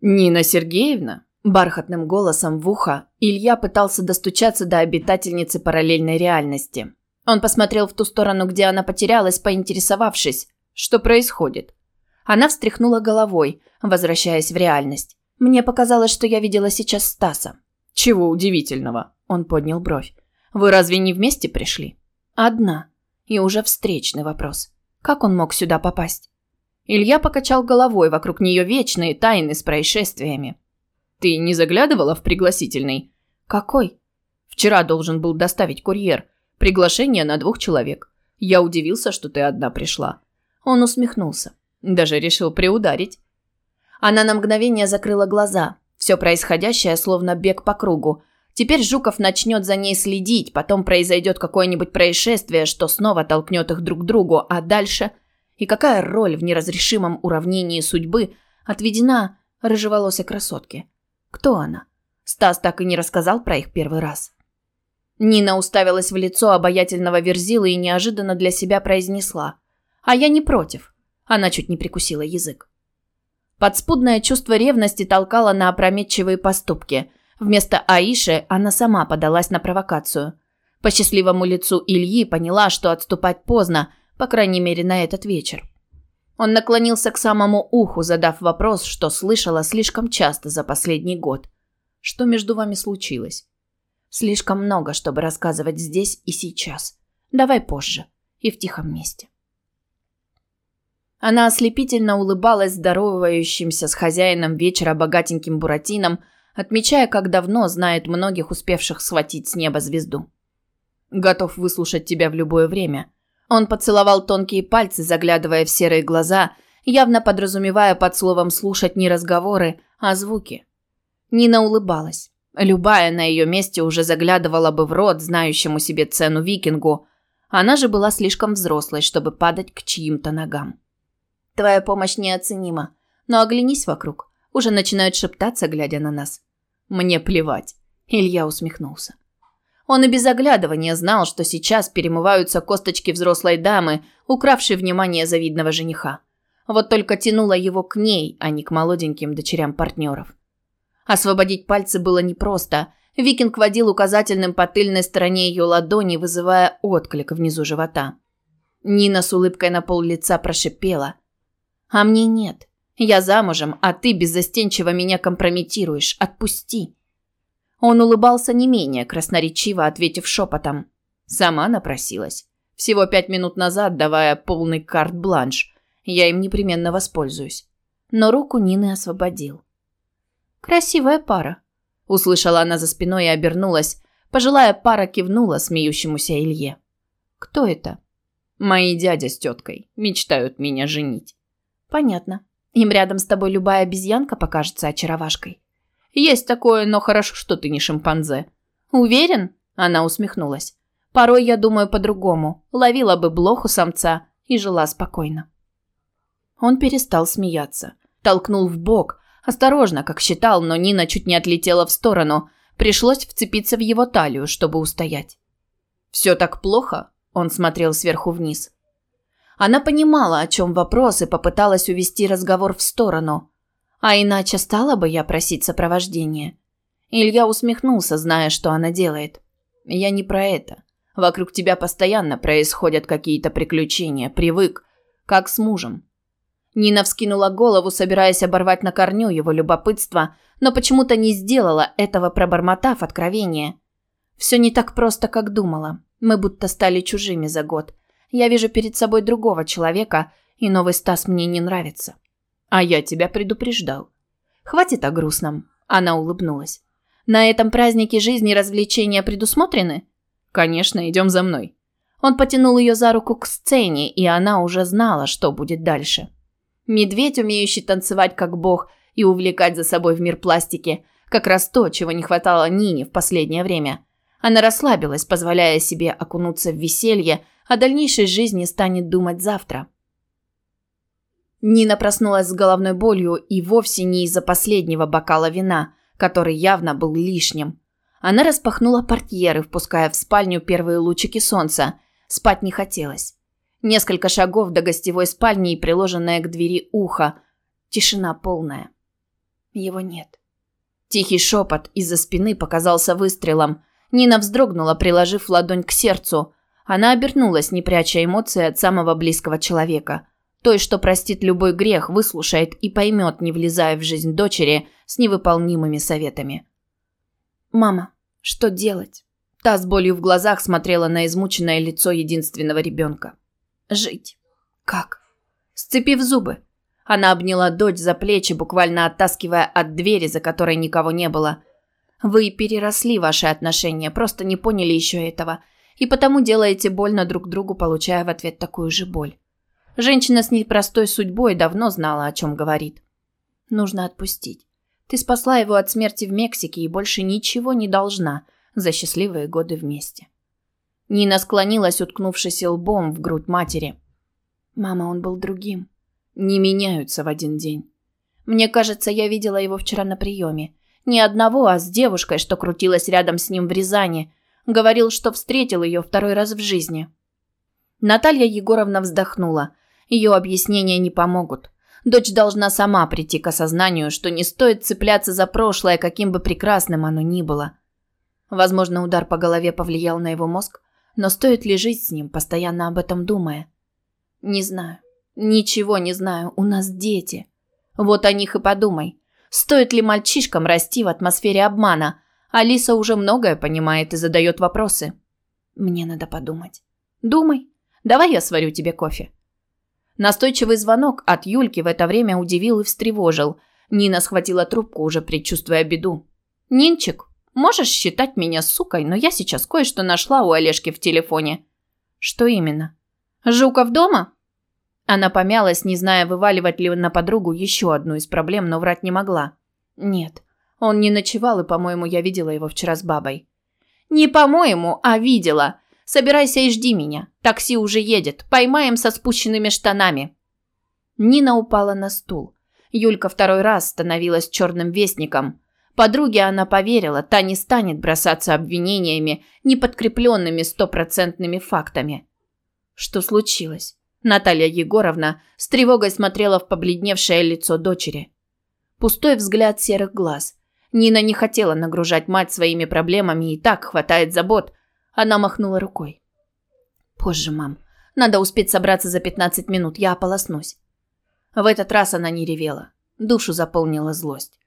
«Нина Сергеевна?» Бархатным голосом в ухо Илья пытался достучаться до обитательницы параллельной реальности. Он посмотрел в ту сторону, где она потерялась, поинтересовавшись, что происходит. Она встряхнула головой, возвращаясь в реальность. Мне показалось, что я видела сейчас Стаса. Чего удивительного? Он поднял бровь. Вы разве не вместе пришли? Одна. И уже встречный вопрос. Как он мог сюда попасть? Илья покачал головой, вокруг нее вечные тайны с происшествиями. Ты не заглядывала в пригласительный? Какой? Вчера должен был доставить курьер. Приглашение на двух человек. Я удивился, что ты одна пришла. Он усмехнулся. Даже решил приударить. Она на мгновение закрыла глаза. Все происходящее словно бег по кругу. Теперь Жуков начнет за ней следить, потом произойдет какое-нибудь происшествие, что снова толкнет их друг к другу, а дальше... И какая роль в неразрешимом уравнении судьбы отведена рыжеволосой красотке? Кто она? Стас так и не рассказал про их первый раз. Нина уставилась в лицо обаятельного верзилы и неожиданно для себя произнесла. «А я не против». Она чуть не прикусила язык. Подспудное чувство ревности толкало на опрометчивые поступки. Вместо Аиши она сама подалась на провокацию. По счастливому лицу Ильи поняла, что отступать поздно, по крайней мере, на этот вечер. Он наклонился к самому уху, задав вопрос, что слышала слишком часто за последний год. «Что между вами случилось?» «Слишком много, чтобы рассказывать здесь и сейчас. Давай позже. И в тихом месте». Она ослепительно улыбалась здоровающимся с хозяином вечера богатеньким буратином, отмечая, как давно знает многих успевших схватить с неба звезду. «Готов выслушать тебя в любое время», он поцеловал тонкие пальцы, заглядывая в серые глаза, явно подразумевая под словом слушать не разговоры, а звуки. Нина улыбалась. Любая на ее месте уже заглядывала бы в рот знающему себе цену викингу. Она же была слишком взрослой, чтобы падать к чьим-то ногам. Твоя помощь неоценима. Но оглянись вокруг. Уже начинают шептаться, глядя на нас. Мне плевать. Илья усмехнулся. Он и без оглядывания знал, что сейчас перемываются косточки взрослой дамы, укравшей внимание завидного жениха. Вот только тянуло его к ней, а не к молоденьким дочерям партнеров. Освободить пальцы было непросто. Викинг водил указательным по тыльной стороне ее ладони, вызывая отклик внизу живота. Нина с улыбкой на пол лица прошипела. «А мне нет. Я замужем, а ты беззастенчиво меня компрометируешь. Отпусти». Он улыбался не менее красноречиво, ответив шепотом. Сама напросилась. Всего пять минут назад, давая полный карт-бланш. Я им непременно воспользуюсь. Но руку Нины освободил. «Красивая пара», – услышала она за спиной и обернулась. Пожилая пара кивнула смеющемуся Илье. «Кто это?» «Мои дядя с теткой. Мечтают меня женить». «Понятно. Им рядом с тобой любая обезьянка покажется очаровашкой». Есть такое, но хорошо, что ты не шимпанзе. Уверен? Она усмехнулась. Порой я думаю по-другому. Ловила бы блох у самца и жила спокойно. Он перестал смеяться, толкнул в бок, осторожно, как считал, но Нина чуть не отлетела в сторону. Пришлось вцепиться в его талию, чтобы устоять. Все так плохо? Он смотрел сверху вниз. Она понимала, о чем вопрос, и попыталась увести разговор в сторону. А иначе стала бы я просить сопровождения. Илья усмехнулся, зная, что она делает. Я не про это. Вокруг тебя постоянно происходят какие-то приключения, привык, как с мужем. Нина вскинула голову, собираясь оборвать на корню его любопытство, но почему-то не сделала этого, пробормотав откровение. Все не так просто, как думала. Мы будто стали чужими за год. Я вижу перед собой другого человека, и новый Стас мне не нравится. А я тебя предупреждал. Хватит о грустном. Она улыбнулась. На этом празднике жизни развлечения предусмотрены? Конечно, идем за мной. Он потянул ее за руку к сцене, и она уже знала, что будет дальше. Медведь, умеющий танцевать как бог и увлекать за собой в мир пластики, как раз то, чего не хватало Нине в последнее время. Она расслабилась, позволяя себе окунуться в веселье, о дальнейшей жизни станет думать завтра. Нина проснулась с головной болью и вовсе не из-за последнего бокала вина, который явно был лишним. Она распахнула портьеры, впуская в спальню первые лучики солнца. Спать не хотелось. Несколько шагов до гостевой спальни и приложенное к двери ухо. Тишина полная. Его нет. Тихий шепот из-за спины показался выстрелом. Нина вздрогнула, приложив ладонь к сердцу. Она обернулась, не пряча эмоций от самого близкого человека. Той, что простит любой грех, выслушает и поймет, не влезая в жизнь дочери с невыполнимыми советами. «Мама, что делать?» Та с болью в глазах смотрела на измученное лицо единственного ребенка. «Жить. Как?» Сцепив зубы, она обняла дочь за плечи, буквально оттаскивая от двери, за которой никого не было. «Вы переросли ваши отношения, просто не поняли еще этого, и потому делаете больно друг другу, получая в ответ такую же боль. Женщина с непростой судьбой давно знала, о чем говорит. Нужно отпустить. Ты спасла его от смерти в Мексике и больше ничего не должна за счастливые годы вместе. Нина склонилась, уткнувшись лбом в грудь матери. Мама, он был другим. Не меняются в один день. Мне кажется, я видела его вчера на приеме. Не одного, а с девушкой, что крутилась рядом с ним в Рязани. Говорил, что встретил ее второй раз в жизни. Наталья Егоровна вздохнула. Ее объяснения не помогут. Дочь должна сама прийти к осознанию, что не стоит цепляться за прошлое, каким бы прекрасным оно ни было. Возможно, удар по голове повлиял на его мозг, но стоит ли жить с ним, постоянно об этом думая? Не знаю. Ничего не знаю. У нас дети. Вот о них и подумай. Стоит ли мальчишкам расти в атмосфере обмана? Алиса уже многое понимает и задает вопросы. Мне надо подумать. Думай. Давай я сварю тебе кофе. Настойчивый звонок от Юльки в это время удивил и встревожил. Нина схватила трубку, уже предчувствуя беду. «Нинчик, можешь считать меня сукой, но я сейчас кое-что нашла у Олежки в телефоне». «Что именно?» «Жуков дома?» Она помялась, не зная, вываливать ли на подругу еще одну из проблем, но врать не могла. «Нет, он не ночевал, и, по-моему, я видела его вчера с бабой». «Не по-моему, а видела. Собирайся и жди меня. Такси уже едет. Поймаем со спущенными штанами. Нина упала на стул. Юлька второй раз становилась черным вестником. Подруге она поверила, та не станет бросаться обвинениями, не подкрепленными стопроцентными фактами. Что случилось? Наталья Егоровна с тревогой смотрела в побледневшее лицо дочери. Пустой взгляд серых глаз. Нина не хотела нагружать мать своими проблемами, и так хватает забот, она махнула рукой. Позже, мам. Надо успеть собраться за 15 минут, я ополоснусь. В этот раз она не ревела. Душу заполнила злость.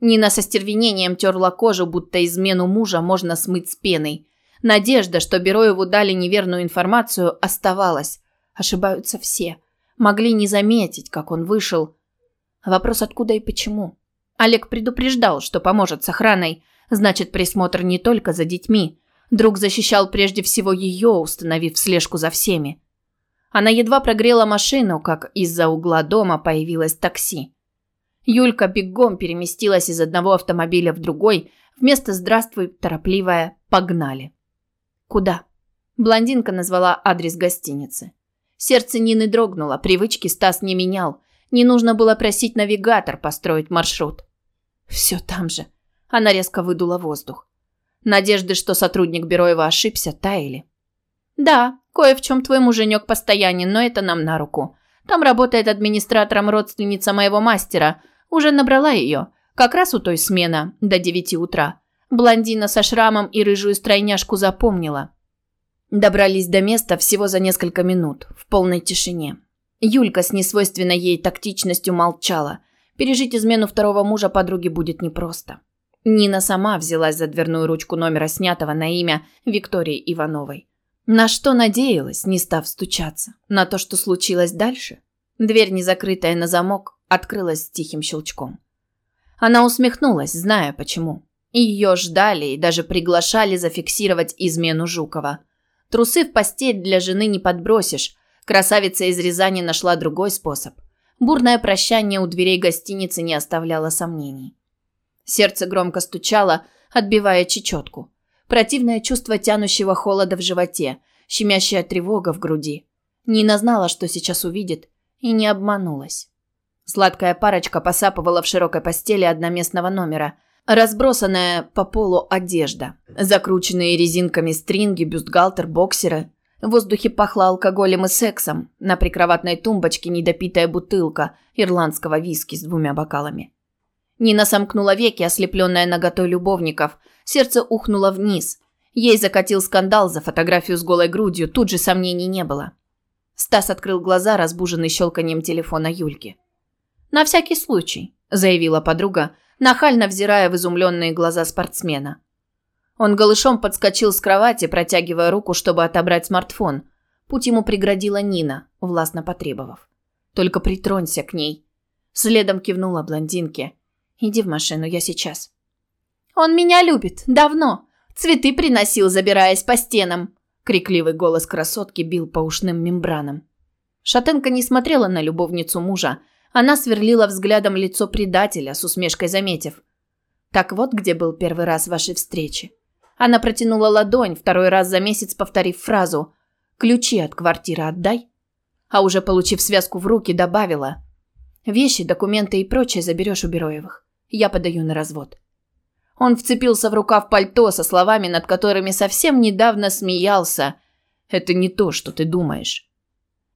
Нина со стервенением терла кожу, будто измену мужа можно смыть с пеной. Надежда, что Бероеву дали неверную информацию, оставалась. Ошибаются все. Могли не заметить, как он вышел. Вопрос откуда и почему. Олег предупреждал, что поможет с охраной. Значит, присмотр не только за детьми. Друг защищал прежде всего ее, установив слежку за всеми. Она едва прогрела машину, как из-за угла дома появилось такси. Юлька бегом переместилась из одного автомобиля в другой, вместо «здравствуй» торопливая «погнали». «Куда?» Блондинка назвала адрес гостиницы. Сердце Нины дрогнуло, привычки Стас не менял. Не нужно было просить навигатор построить маршрут. «Все там же». Она резко выдула воздух. Надежды, что сотрудник Бероева ошибся, таяли. «Да, кое в чем твой муженек постоянен, но это нам на руку. Там работает администратором родственница моего мастера. Уже набрала ее. Как раз у той смена, до девяти утра. Блондина со шрамом и рыжую стройняшку запомнила». Добрались до места всего за несколько минут, в полной тишине. Юлька с несвойственной ей тактичностью молчала. Пережить измену второго мужа подруги будет непросто. Нина сама взялась за дверную ручку номера, снятого на имя Виктории Ивановой. На что надеялась, не став стучаться? На то, что случилось дальше? Дверь, не закрытая на замок, открылась с тихим щелчком. Она усмехнулась, зная почему. Ее ждали и даже приглашали зафиксировать измену Жукова. Трусы в постель для жены не подбросишь. Красавица из Рязани нашла другой способ. Бурное прощание у дверей гостиницы не оставляло сомнений. Сердце громко стучало, отбивая чечетку. Противное чувство тянущего холода в животе, щемящая тревога в груди. Нина знала, что сейчас увидит, и не обманулась. Сладкая парочка посапывала в широкой постели одноместного номера. Разбросанная по полу одежда. Закрученные резинками стринги, бюстгальтер, боксеры. В воздухе пахло алкоголем и сексом. На прикроватной тумбочке недопитая бутылка ирландского виски с двумя бокалами. Нина сомкнула веки, ослепленная наготой любовников. Сердце ухнуло вниз. Ей закатил скандал за фотографию с голой грудью, тут же сомнений не было. Стас открыл глаза, разбуженный щелканием телефона Юльки. «На всякий случай», – заявила подруга, нахально взирая в изумленные глаза спортсмена. Он голышом подскочил с кровати, протягивая руку, чтобы отобрать смартфон. Путь ему преградила Нина, властно потребовав. «Только притронься к ней». Следом кивнула блондинке. «Иди в машину, я сейчас». «Он меня любит. Давно. Цветы приносил, забираясь по стенам». Крикливый голос красотки бил по ушным мембранам. Шатенка не смотрела на любовницу мужа. Она сверлила взглядом лицо предателя, с усмешкой заметив. «Так вот где был первый раз вашей встречи». Она протянула ладонь, второй раз за месяц повторив фразу «Ключи от квартиры отдай». А уже получив связку в руки, добавила «Вещи, документы и прочее заберешь у Бероевых. Я подаю на развод». Он вцепился в рукав пальто со словами, над которыми совсем недавно смеялся. «Это не то, что ты думаешь».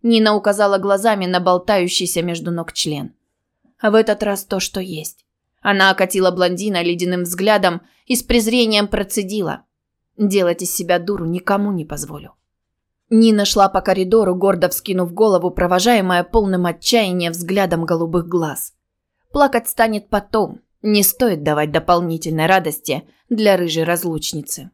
Нина указала глазами на болтающийся между ног член. А в этот раз то, что есть. Она окатила блондина ледяным взглядом и с презрением процедила. «Делать из себя дуру никому не позволю». Нина шла по коридору, гордо вскинув голову, провожаемая полным отчаяния взглядом голубых глаз. Плакать станет потом, не стоит давать дополнительной радости для рыжей разлучницы.